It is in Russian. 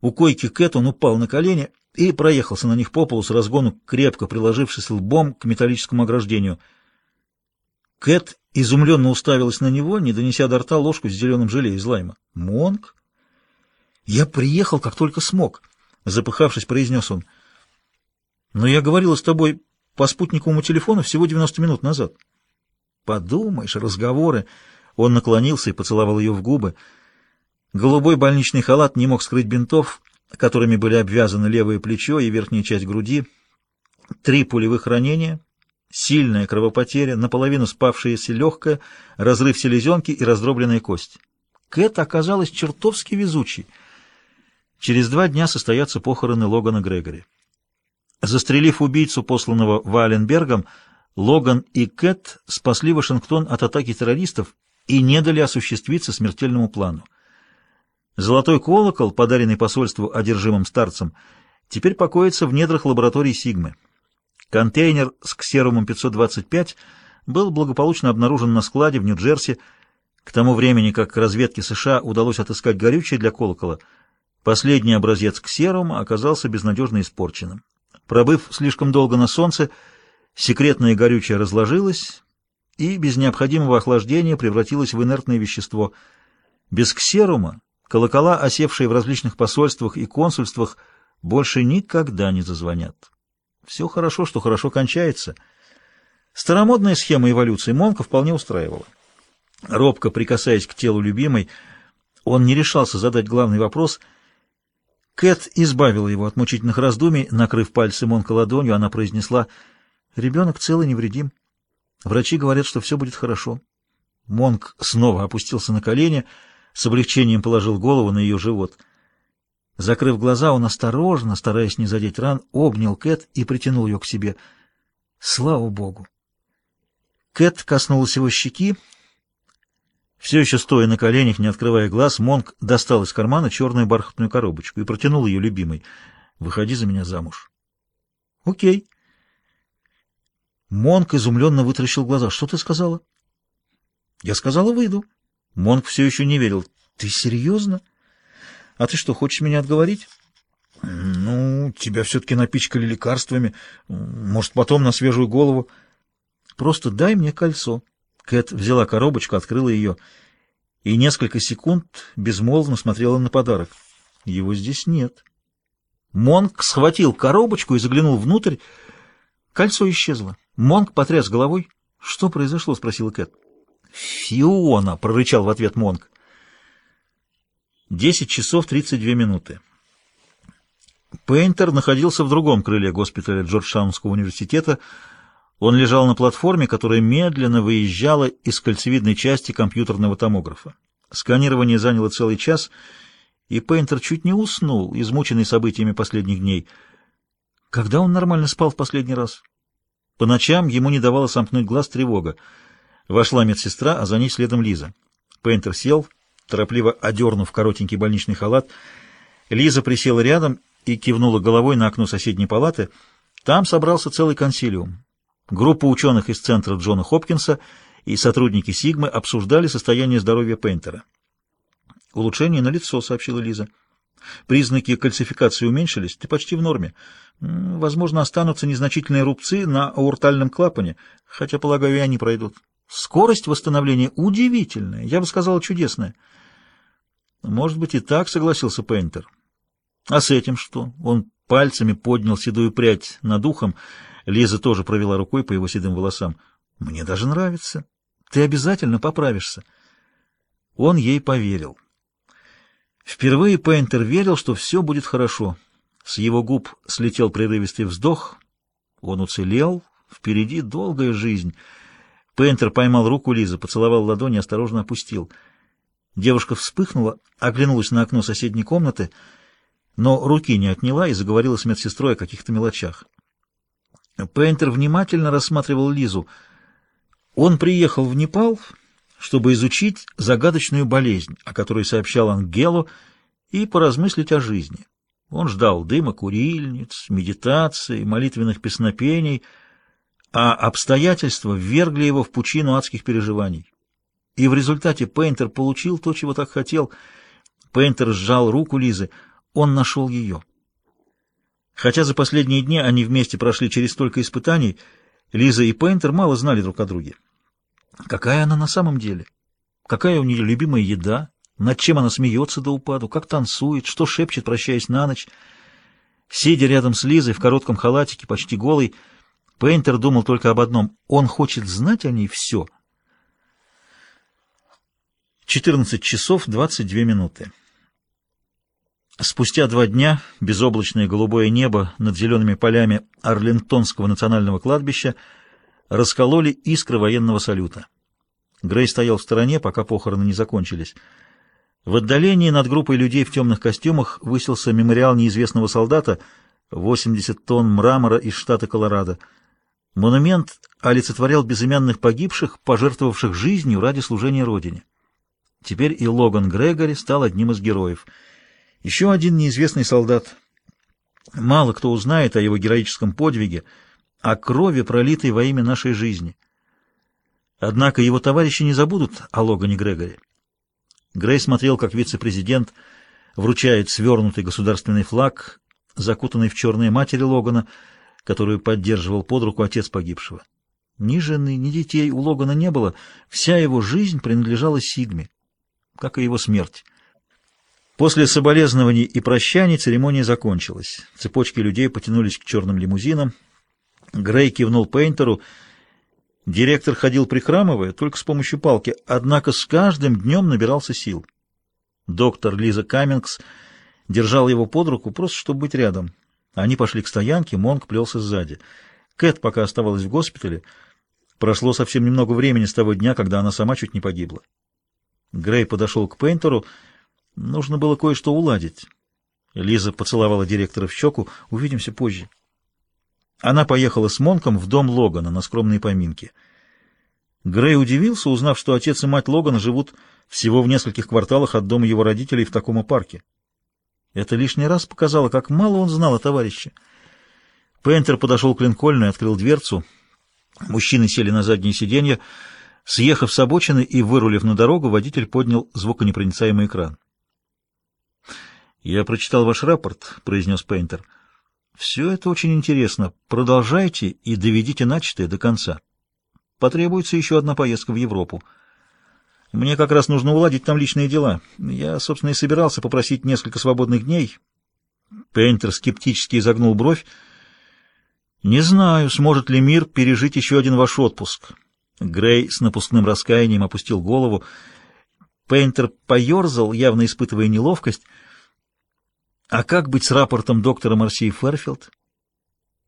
У койки Кэт он упал на колени и проехался на них по полу с разгону, крепко приложившись лбом к металлическому ограждению. Кэт изумленно уставилась на него, не донеся до рта ложку с зеленым желе из лайма. «Монг?» «Я приехал, как только смог», — запыхавшись, произнес он. «Но я говорила с тобой по спутниковому телефону всего 90 минут назад». «Подумаешь, разговоры!» Он наклонился и поцеловал ее в губы. Голубой больничный халат не мог скрыть бинтов, которыми были обвязаны левое плечо и верхняя часть груди. Три пулевых ранения, сильная кровопотеря, наполовину спавшаяся легкая, разрыв селезенки и раздробленная кость. Кэт оказалась чертовски везучей. Через два дня состоятся похороны Логана Грегори. Застрелив убийцу, посланного Валенбергом, Логан и Кэт спасли Вашингтон от атаки террористов и не дали осуществиться смертельному плану. Золотой колокол, подаренный посольству одержимым старцам, теперь покоится в недрах лаборатории Сигмы. Контейнер с ксерумом 525 был благополучно обнаружен на складе в Нью-Джерси. К тому времени, как разведке США удалось отыскать горючее для колокола, последний образец ксерума оказался безнадежно испорченным. Пробыв слишком долго на солнце, секретное горючее разложилось и без необходимого охлаждения превратилось в инертное вещество. Без ксерума колокола, осевшие в различных посольствах и консульствах, больше никогда не зазвонят. Все хорошо, что хорошо кончается. Старомодная схема эволюции Монка вполне устраивала. Робко прикасаясь к телу любимой, он не решался задать главный вопрос. Кэт избавила его от мучительных раздумий, накрыв пальцы Монка ладонью, она произнесла «Ребенок цел и невредим. Врачи говорят, что все будет хорошо». Монк снова опустился на колени, — с облегчением положил голову на ее живот. Закрыв глаза, он осторожно, стараясь не задеть ран, обнял Кэт и притянул ее к себе. Слава Богу! Кэт коснулась его щеки. Все еще стоя на коленях, не открывая глаз, Монк достал из кармана черную бархатную коробочку и протянул ее любимой. «Выходи за меня замуж». «Окей». Монк изумленно вытаращил глаза. «Что ты сказала?» «Я сказала, выйду». Монг все еще не верил. «Ты серьезно? А ты что, хочешь меня отговорить?» «Ну, тебя все-таки напичкали лекарствами. Может, потом на свежую голову. Просто дай мне кольцо». Кэт взяла коробочку, открыла ее и несколько секунд безмолвно смотрела на подарок. Его здесь нет. Монг схватил коробочку и заглянул внутрь. Кольцо исчезло. Монг потряс головой. «Что произошло?» — спросила Кэт. «Фиона!» — прорычал в ответ Монг. Десять часов тридцать две минуты. Пейнтер находился в другом крыле госпиталя Джорджтаунского университета. Он лежал на платформе, которая медленно выезжала из кольцевидной части компьютерного томографа. Сканирование заняло целый час, и Пейнтер чуть не уснул, измученный событиями последних дней. Когда он нормально спал в последний раз? По ночам ему не давала сомкнуть глаз тревога. Вошла медсестра, а за ней следом Лиза. Пейнтер сел, торопливо одернув коротенький больничный халат. Лиза присела рядом и кивнула головой на окно соседней палаты. Там собрался целый консилиум. Группа ученых из центра Джона Хопкинса и сотрудники Сигмы обсуждали состояние здоровья Пейнтера. «Улучшение налицо», — сообщила Лиза. «Признаки кальцификации уменьшились, ты почти в норме. Возможно, останутся незначительные рубцы на аортальном клапане, хотя, полагаю, и они пройдут». Скорость восстановления удивительная, я бы сказал, чудесная. Может быть и так, согласился Пейнтер. А с этим что? Он пальцами поднял седую прядь над ухом. Лиза тоже провела рукой по его седым волосам. Мне даже нравится. Ты обязательно поправишься. Он ей поверил. Впервые Пейнтер верил, что все будет хорошо. С его губ слетел прерывистый вздох. Он уцелел. Впереди долгая жизнь — Пейнтер поймал руку Лизы, поцеловал ладони и осторожно опустил. Девушка вспыхнула, оглянулась на окно соседней комнаты, но руки не отняла и заговорила с медсестрой о каких-то мелочах. Пейнтер внимательно рассматривал Лизу. Он приехал в Непал, чтобы изучить загадочную болезнь, о которой сообщал Ангелу, и поразмыслить о жизни. Он ждал дыма курильниц, медитации, молитвенных песнопений — а обстоятельства ввергли его в пучину адских переживаний. И в результате Пейнтер получил то, чего так хотел. Пейнтер сжал руку Лизы. он нашел ее. Хотя за последние дни они вместе прошли через столько испытаний, Лиза и Пейнтер мало знали друг о друге. Какая она на самом деле? Какая у нее любимая еда? Над чем она смеется до упаду? Как танцует? Что шепчет, прощаясь на ночь? Сидя рядом с Лизой в коротком халатике, почти голый, Пейнтер думал только об одном. Он хочет знать о ней все. 14 часов 22 минуты. Спустя два дня безоблачное голубое небо над зелеными полями Арлингтонского национального кладбища раскололи искры военного салюта. Грей стоял в стороне, пока похороны не закончились. В отдалении над группой людей в темных костюмах высился мемориал неизвестного солдата, 80 тонн мрамора из штата Колорадо. Монумент олицетворял безымянных погибших, пожертвовавших жизнью ради служения Родине. Теперь и Логан Грегори стал одним из героев — еще один неизвестный солдат. Мало кто узнает о его героическом подвиге, о крови, пролитой во имя нашей жизни. Однако его товарищи не забудут о Логане Грегори. Грей смотрел, как вице-президент вручает свернутый государственный флаг, закутанный в черные матери Логана, которую поддерживал под руку отец погибшего. Ни жены, ни детей у Логана не было, вся его жизнь принадлежала Сигме, как и его смерть. После соболезнований и прощаний церемония закончилась. Цепочки людей потянулись к черным лимузинам. Грей кивнул Пейнтеру. Директор ходил прихрамывая, только с помощью палки, однако с каждым днем набирался сил. Доктор Лиза Каммингс держал его под руку, просто чтобы быть рядом. Они пошли к стоянке, Монк плелся сзади. Кэт пока оставалась в госпитале. Прошло совсем немного времени с того дня, когда она сама чуть не погибла. Грей подошел к Пейнтеру Нужно было кое-что уладить. Лиза поцеловала директора в щеку. Увидимся позже. Она поехала с Монком в дом Логана на скромные поминки. Грей удивился, узнав, что отец и мать Логана живут всего в нескольких кварталах от дома его родителей в таком парке. Это лишний раз показало, как мало он знал о товарище. Пейнтер подошел к Линкольну и открыл дверцу. Мужчины сели на заднее сиденье. Съехав с обочины и вырулив на дорогу, водитель поднял звуконепроницаемый экран. «Я прочитал ваш рапорт», — произнес Пейнтер. «Все это очень интересно. Продолжайте и доведите начатое до конца. Потребуется еще одна поездка в Европу. Мне как раз нужно уладить там личные дела. Я, собственно, и собирался попросить несколько свободных дней». Пейнтер скептически изогнул бровь. «Не знаю, сможет ли мир пережить еще один ваш отпуск». Грей с напускным раскаянием опустил голову. Пейнтер поерзал, явно испытывая неловкость. А как быть с рапортом доктора Марсии Ферфилд?